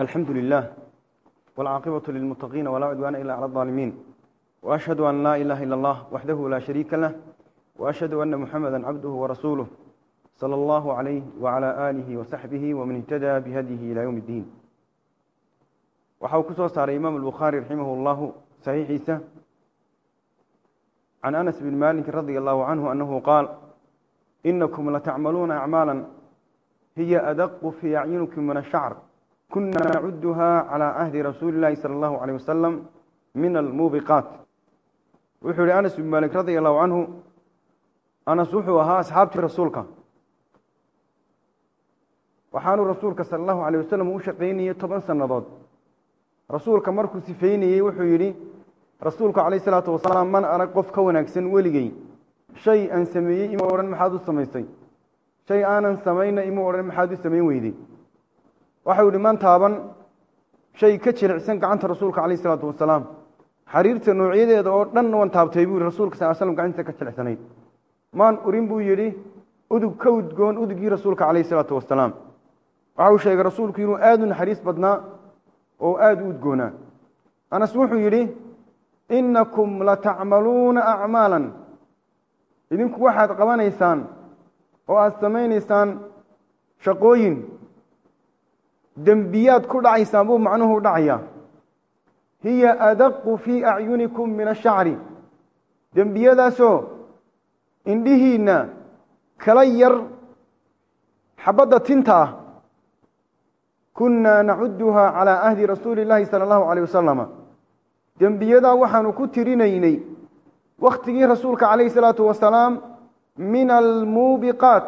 الحمد لله والعاقبة للمتقين ولا عدوان إلا على الظالمين وأشهد أن لا إله إلا الله وحده لا شريك له وأشهد أن محمدا عبده ورسوله صلى الله عليه وعلى آله وصحبه ومن اهتدى بهديه إلى يوم الدين waxau ku soo saaray imaam الbukhaarي raximah اllahu صaxiixiisa can anas bn maliki radi اllahu canhu annahu qaal inakum latacmaluuna acmaala hiya adaqu fii acyunikum min الshacr من الشعر كنا نعدها على عهد رسول الله صلى الله عليه وسلم من الموبقات وحول أنس بن مالك رضي الله عنه أنس وحوها أصحابتي رسولك waxaanuu rasuulka sala allahu calayh wasalam u shaqaynayey toban sannadood rasuulka markuu sifeynayey wuxuu yidhi rasuulku calayh isalaatu wasalaam man arag qof ka wanaagsan weligey shay aan sameeyey ima odhan maxaad u samaysay shay aanan samayna ima odhan maxaad u samayn weyday waxau yidhi man taaban shay ka jilicsan gacanta rasuulka calayh isalaatu wasalaam xariirta noocyadeeda oo dhan waan taabtay buu yidhi rasuulka sal slam gacantiisa ka jilicsanayd. Maan urin buu yidhi udug ka udgoon udugii rasuulka calayh isalaatu wasalaam waxa uu sheegay rasuulku inuu aada u naxariis badnaa oo aada u udgoonaa. Anas wuxuu yidhi innakum latacmaluuna acmaalan. Idinku waxaad qabanaysaan oo aada samaynaysaan shaqooyin dembiyaad ku dhacaysaan buu macnuhu dhacayaa. Hiya adaqu fii acyunikum min ashacri dembiyadaasoo indhihiinna kala yar xabadda tinta ah. Kunaa nacuduha calaa ahdi rasuuli illaahi sala allahu calayh wasalama dembiyadaa waxaanu ku tirinaynay wakhtigii rasuulka calayhi salaatu wasalaam min almuubiqaat.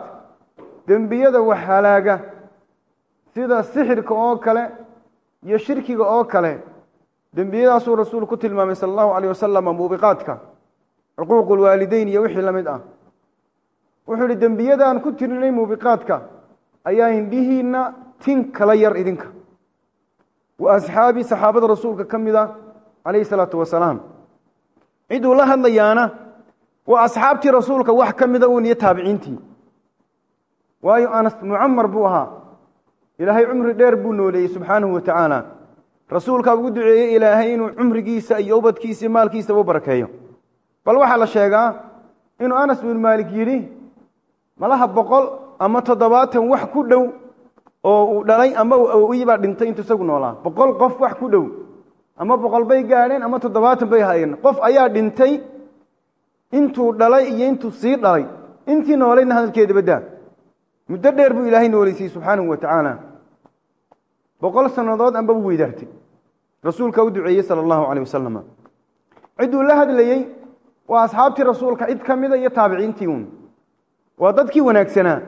Dembiyada wax halaaga sida sixirka oo kale iyo shirkiga oo kale dembiyadaasuu rasuul ku tilmaamay sala allahu calayh wasalama muubiqaadka cuquuqu lwaalideyn iyo wixii la mid ah. Wuxuu ihi dembiyadaan ku tirinay muubiqaadka ayaa indhihiinna tin kala yar idinka. Wa asxaabii saxaabada rasuulka ka mid a calayhi salaatu wasalaam. Ciduu la hadlayaana waa asxaabtii rasuulka wax ka mida uun iyo taabiciintii. Waayo anas mucamar buu ahaa ilaahay cumri dheer buu nooleeyey subxaanahu wa tacaala rasuulkaa ugu duceeyey ilaahay inuu cumrigiisa iyo ubadkiisa iyo maalkiisaba u barakeeyo bal waxaa la sheegaa inuu anas bin maalik yidhi malaha boqol ama toddobaatan wax ku dhow oo uu dhalay ama uu awowiyi baa dhintay intuu isagu noolaa. Boqol qof wax ku dhow ama boqol bay gaadheen ama toddobaatan bay hayeen. Qof ayaa dhintay intuu dhalay iyo intuu sii dhalay. Intii noolayna hadalkeeda baddaa muddo dheer buu ilaahay nooleysiyey subxaanahu wa tacaala boqol sannadood amba u weydaartay. Rasuulka u duceeyey sala allahu caleyh wasalam cidduu la hadlayey waa asxaabtii rasuulka cid ka mida iyo taabiciintii uun. Waa dadkii wanaagsanaa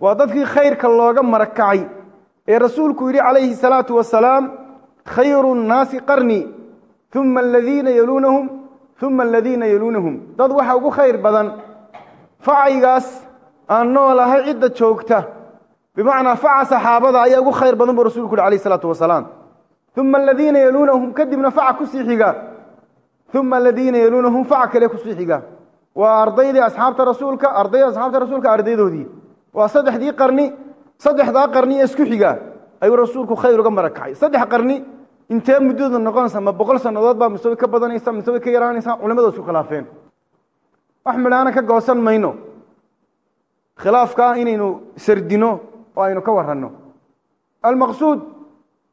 waa dadkii khayrka looga marakacay ee rasuulku yidhi calayhi salaatu wasalaam khayru nnaasi qarni uma aladiina yaluunahum uma aladiina yaluunahum. Dad waxa ugu khayr badan facaygaas aan noolahay cidda joogta bimacnaa faca saxaabada ayaa ugu khayr badan buu rasulku yhi alayh salaatu wasalaam. Uma aladiina yaluunahum kadibna faca ku sii xiga. Uma aladiina yaluunahum faca kale ku sii xiga. Waa ardaydii asxaabta rasuulka ardayda asxaabta rasuulka ardaydoodii waa saddexdii qarni saddexdaa qarni ee isku xiga ayuu rasuulku khayr uga marakacay saddex qarni intee muddada noqonaysa? Ma boqol sannadood baa mise way ka badanaysa mise way ka yaraanaysa? Culimadu isku khilaafeen. Wax midhaana ka goosan mayno. Khilaafkaa inaynu sardino oo aynu ka waranno almaqsuud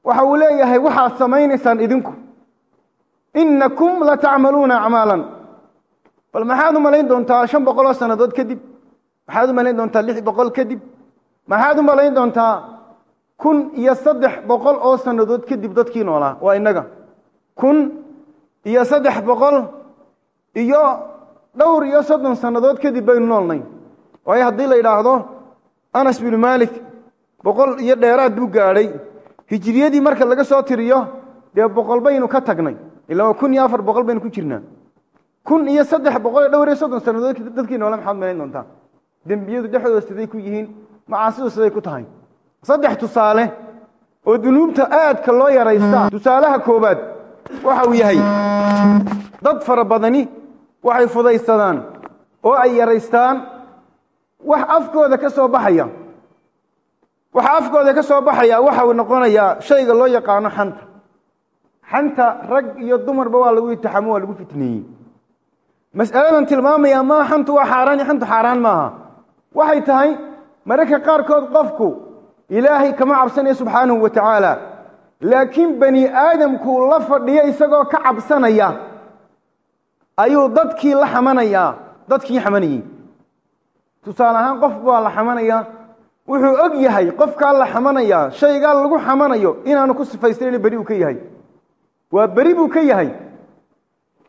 waxa uu leeyahay waxaad samaynaysaan idinku. Innakum latacmaluuna acmaalan. Bal maxaad u malayn doontaa shan boqol oo sannadood kadib? Maxaad u malayn doontaa lix boqol kadib? Maxaad u malayn doontaa kun iyo saddex boqol oo sannadood kadib dadkii noolaa? Waa innaga. Kun iyo saddex boqol iyo dhowr iyo soddon sannadood kadib baynu noolnay. Waayo haddii la yidhaahdo anas binu maalik boqol iyo dheeraad buu gaadhay. Hijiriyadii marka laga soo tiriyo dee boqol baynu ka tagnay. Ilaa kun iyo afar boqol baynu ku jirnaa. Kun iyo saddex boqol iyo dhowr iyo soddon sannadood dadkii noola maxaad malayn doontaa? Dembiyadu dhexdooda siday ku yihiin macaasidu siday ku tahay. Saddex tusaale oo dunuubta aadka loo yaraysta tusaalaha koowaad waxa uu yahay dad fara badani waxay fudaysadaan oo ay yaraystaan wax afkooda ka soo baxaya waxaa afkooda ka soo baxaya waxa uu noqonayaa shayga loo yaqaano xanta. Xanta rag iyo dumarba waa lagu itixaamo waa lagu fitneeyey. Mas'aladan tilmaamaya maa xantu waa xaaraan xantu xaaraan maaha. Waxay tahay mararka qaarkood qofku ilaahay kama cabsanaya subxaanahu wa tacaala laakiin bani aadamkuu la fadhiyo isagoo ka cabsanaya ayuu dadkii la xamanayaa dadkii xamanayey tusaale ahaan qof baa la xamanaya wuxuu og yahay qofkaa la xamanayaa shaygaa lagu xamanayo inaanu ku sifaysnayn beri uu ka yahay. Waa beri buu ka yahay.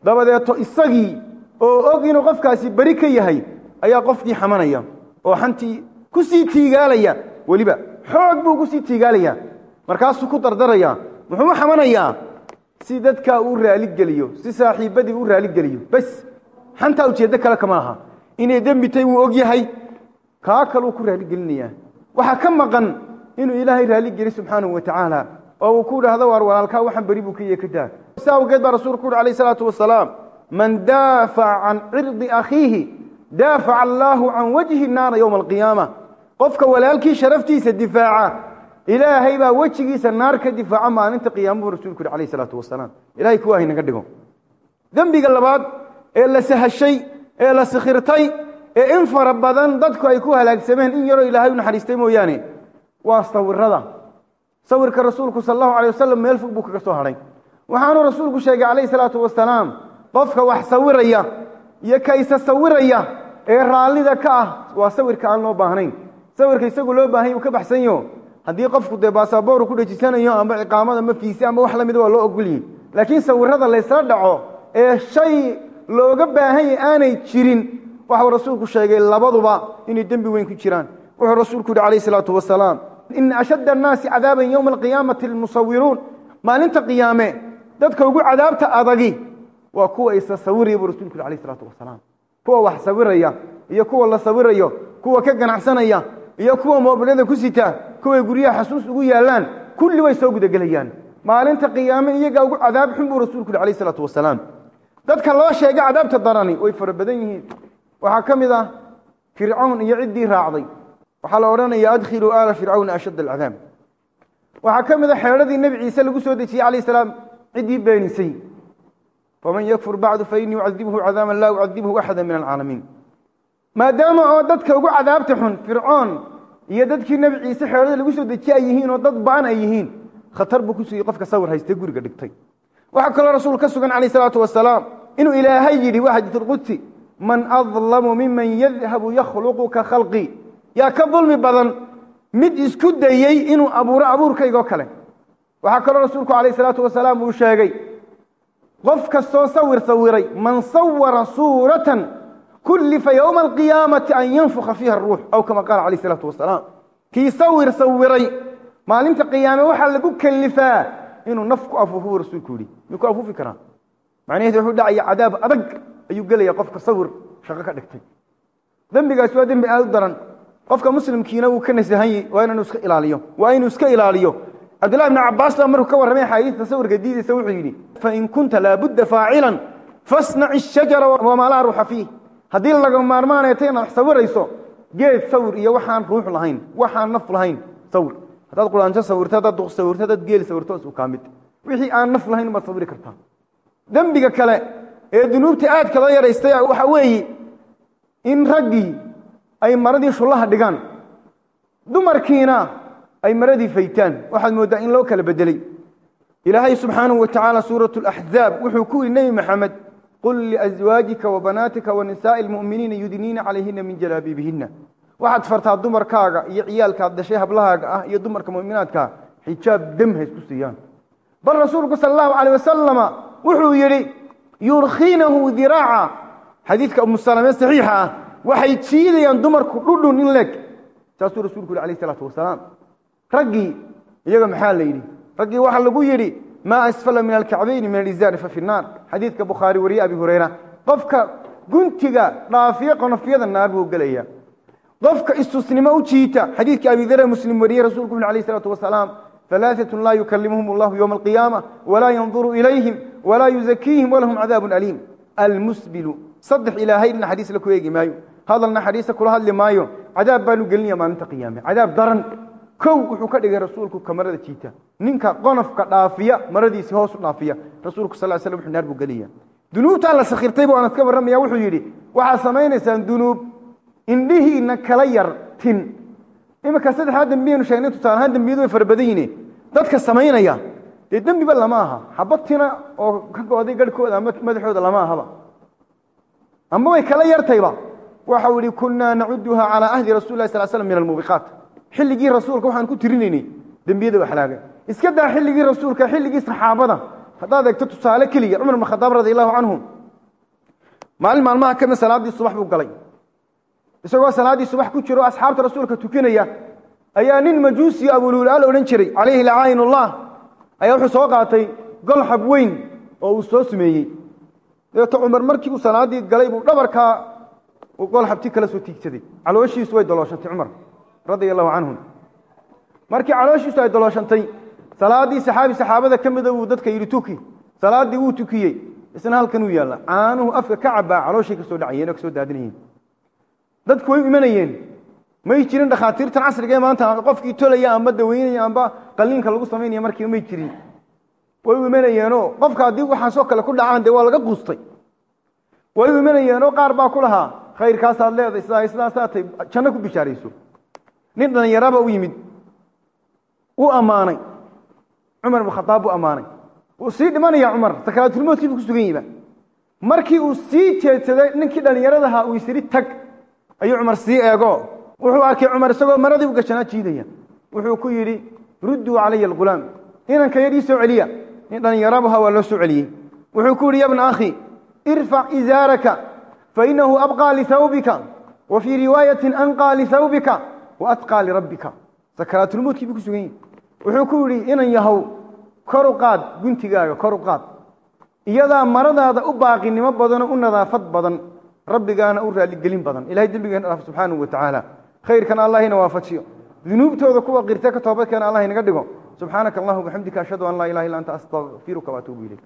Dabadeeto isagii oo og inuu qofkaasi beri ka yahay ayaa qofkii xamanaya oo xantii ku sii tiigaalaya weliba. Xoog buu ku sii tiigaalaya. Markaasuu ku dardaraya. Muxuu u xamanayaa? Si dadkaa uu raaligeliyo si saaxiibadii u raaligeliyo bes xantaa ujeeddo kale kama aha. Inay dembitay wuu og yahay. Kaa kaluu ku raaligelinaya waxaa ka maqan inuu ilaahay raaligeli subxaanahu wa tacaala oo uu ku dhahdo waar walaalkaa waxaan beri buu ka yahay ka daa si awgeed baa rasuulku uhi alayh salaatu wasalaam man daafaca can cirdi akhiihi daafaca allaahu can wajhi naara yowma alqiyaama. Qofka walaalkii sharaftiisa difaaca ilaahay baa wejigiisa naar ka difaaca maalinta qiyaamuhu rasuulku yhi alayh salaatu wasalaam ilahay kuwaahay naga dhigo. Dembiga labaad ee la sahashay ee la sikhirtay ee in fara badan dadku ay ku halaagsameen in yaroo ilaahay u naxariistay mooyaane. Waa sawirada sawirka rasuulku sal allahu alay wasalam meel fog buu kaga soo hadhay waxaanuu rasuulku sheegay calayhi salaatu wasalaam qofka wax sawiraya iyo kaysa sawiraya ee raallida ka ah waa sawirka aan loo baahnayn. Sawirka isagu loo baahanya uu ka baxsanyo. Haddii qofku dee baasaboor ku dhejisanayo ama ciqaamad ama fiisi ama wax lamida waa loo ogolyihi laakiin sawirada laysla dhaco ee shay looga baahanya aanay jirin waxau rasuulku sheegay labaduba inay dembi weyn ku jiraan. Wuxuu rasuulku yihi calayh salaatu wasalaam ina ashadda annaasi cadaaban yowma alqiyaamati almusawiruun. Maalinta qiyaame dadka ugu cadaabta adagi waa kuwa isa sawiraya buu rasulku yhi alayh salaatu wasalaam. Kuwa wax sawiraya iyo kuwa la sawirayo kuwa ka ganacsanaya iyo kuwa moobilada ku sita kuway guryaha xasuus ugu yaallaan kulli way soo gudagelayaan. Maalinta qiyaame iyagaa ugu cadaab xun buu rasulku yihi alayh salaatu wasalaam. Dadka loo sheega cadaabta darani way fara badan yihiin waxaa ka mid ah fircawn iyo ciddii raacday. Waxaa la odhanaya adkhiluu aala fircawna ashadd alcadaab waxaa ka mid a xeedhadii nebi ciise lagu soo dejiyey calayh salaam ciddii beenisay faman yakfur bacdu fainii ucadibhu cadaaban laa ucadibhu axada min alcaalamiin maadaama oo dadka ugu cadaabta xun fircoon iyo dadkii nebi ciise xeedhada lagu soo dejiye ay yihiin oo dad baan ay yihiin khatar buu ku qofka sawir haystee guriga dhigtay. Waxaa kaloo rasuul ka sugan calayh salaatu wasalaam inuu ilaahay yidhi waa man adlamu miman yadhabu yakhluqu ka khalqi. Yaa ka dulmi badan mid isku dayey inuu abuuro abuurkaygoo kale. Waxaa kaloo rasuulku calayh salaatu wasalaam uu sheegay qof kastoo sawir sawiray man sawara suuratan kullifa yowma alqiyaamati an yanfuka fiiha aruux aw kama qaala calayh salaatu wasalaam. Kii sawir sawiray maalinta qiyaame waxaa lagu kelifaa inuu naf ku afuufo rasuulku yidhi. Miyuu ku afuufi karaa. Macnaheedu wuxuu dhacaya cadaab adag ayuu gelaya qofka sawir shaqo ka dhigtay. Dembigaasi waa dembi aad u daran. Qofka muslimkiina wuu ka nasahanyey waa inuu iska ilaaliyo waa inuu iska ilaaliyo. Cabdillahi bni cabaas baa markuu ka warramay xaadiista sawirka diidaysa wuxuu yidhi fain kunta laabudda faacilan fasnac ishajara wamaa laa ruuxa fiih. Haddii laga maarmaanayta inaad wax sawirayso geed sawir iyo waxaan ruux lahayn waxaan naf lahayn sawir. Haddaad quraanjo sawirto haddaad duq sawirto haddaad geel sawirto isu kaa mid. Wixii aan naf lahayn baad sawiri kartaa. Dembiga kale ee dunuubta aadka loo yaraystay waxa weeye in raggii ay maradii shullaha dhigaan dumarkiina ay maradii faytaan. Waxaad mooddaa in loo kala bedelay. Ilaahay subxaanahu wa tacaala suurat alaxzaab wuxuu ku yidhi nebi maxamed qul liaswaajika wa banaatika wa yudniina calayhina min jalaabiibihina waxaad fartaa dumarkaaga iyo ciyaalkaad dhashay hablahaaga ah iyo dumarka mu'minaadkaa xijaab dem ha isku siiyaan. Bal rasuulku sala allahu caleyh wasalama wuxuu yidhi yurkiinahu diraaca xadiidka umusalame saxiixa ah waxay jiidayaan dumarku dhudhun in leeg saasuu rasuulku yihi alayh isalaatu wasalaam raggii iyaga maxaa la yidhi raggii waxaa lagu yidhi maa asfala min alkacbayni min alizaari fa fi naar xadiidka bukhaari wariye abi hurayra qofka guntiga dhaafiyo qonofyada naar buu gelaya qofka istusnimo u jiita xadiidka abi dare muslim wariye rasuulku yhi alayh isalaatu wasalaam ثلاثة لا يكلمهم الله يوم القيامة ولا ينظر إليهم walaa yuzakiihim walahum cadaabun aliim. Almusbilu. Saddex ilaahay naxariis la ku eegi maayo. Hadal naxariista kula hadli maayo. Cadaab baanu gelinaya maalinta qiyaame. Cadaab daran. Kow wuxuu ka dhigay rasuulku ka jiita. Ninka qonofka dhaafiya maradiisii hoosu dhaafiya. Rasuulku sal sl wuxuu naar buu gelaya dunuubtaa la sakhirtay buu aanad ka warramaya wuxuu yidhi waxaad samaynaysaan dunuub. Indhihiinna kala yar tin. Iminka saddexdaa dembiyaenu sheegnay tusaalahaan dembiyadu way farabadan yihiin dadka samaynaya dee dembiba lama aha xabad tina oo ka go-day garhkooda ama madaxooda lama ahaba ama way kala yartayba waxau yihi kunaa nacuduha calaa ahdi rasul sal slam min almuubiqaat xilligii rasuulka waxaan ku tirinaynay dembiyada waxlaaga iska daa xilligii rasuulka xilligii saxaabada. Haddaad eegto tusaale keliya cumar bn khadaab radi allahu canhu maalin maalmaha ka mid salaaddii subax buu galay. Isagoo salaaddii subax ku jiro asxaabta rasuulka tukanaya ayaa nin majuusi abuluulaal odhan jiray calayhi lacaayin ullah ayaa wuxuu soo qaatay golxab weyn oo uu soo sumeeyey dabeeto cumar markii uu salaaddii galay buu dhabarkaa golxabti kala soo tiigsaday. Calooshiisu way dolooshantay cumar radia allahu canhum markii calooshiisu ay dolooshantay salaaddii saxaabi saxaabada ka mida buu dadka yidhi tuki. Salaaddii wuu tukiyey. Isna halkan uu yaalla. Caanuhu afka ka cabaa calooshay ka soo dhacayeen oo ka soo daadinayeen dadku way u imanayeen may jirin dhakhaatiirtan casriga ee maanta qofkii tolaya amba daweynaya amba qaliinka lagu samaynaya markiiba may jirin way u imanayeenoo qofka haddii waxaasoo kale ku dhacaan dee waa laga quustay. Way u imanayeenoo qaar baa ku lahaa khayrkaasaad leedahay sidaa sidaasaatay janno ku bishaarayso. Nin dhalinyaraba u yimid. Uu ammaanay. Cumar ibn khadaab buu ammaanay. Wuu sii dhimanaya cumar sakaraatulmoodkii ku sugan yiba markii uu sii jeedsaday ninkii dhallinyaradaha uu isiri tag. Ayuu cumar sii eego wuxuu arkay cumar isagoo maradii u gashanaa jiidaya. Wuxuu ku yidhi rudduu calaya algulaam. Inanka yar ii soo celiya. Nin dhallinyarabaha waa loo soo celiyey. Wuxuu ku yidhi ya bna akhi irfac izaaraka fainahu abqaa lihawbika wa fii riwaayatin anqaa lihawbika wa atqaa lirabbika sakaraatulmoodkii buu ku sugan yihi wuxuu ku yidhi inan yahow kor qaad guntigaaga kor qaad. Iyadaa maradaada u baaqinimo badanoo u nadaafad badan rabbigaana u raaligelin badan. Ilahay dembigeena dhaaf subxaanahu wa tacaala khayrkana allahina waafajiyo. Dunuubtooda kuwa qirte ka toobadkeena allah inaga dhigo. Subxaanaka allahuma bixamdika ashhadu an laa ilaha illa anta astaqfiruka waatuubu ilayk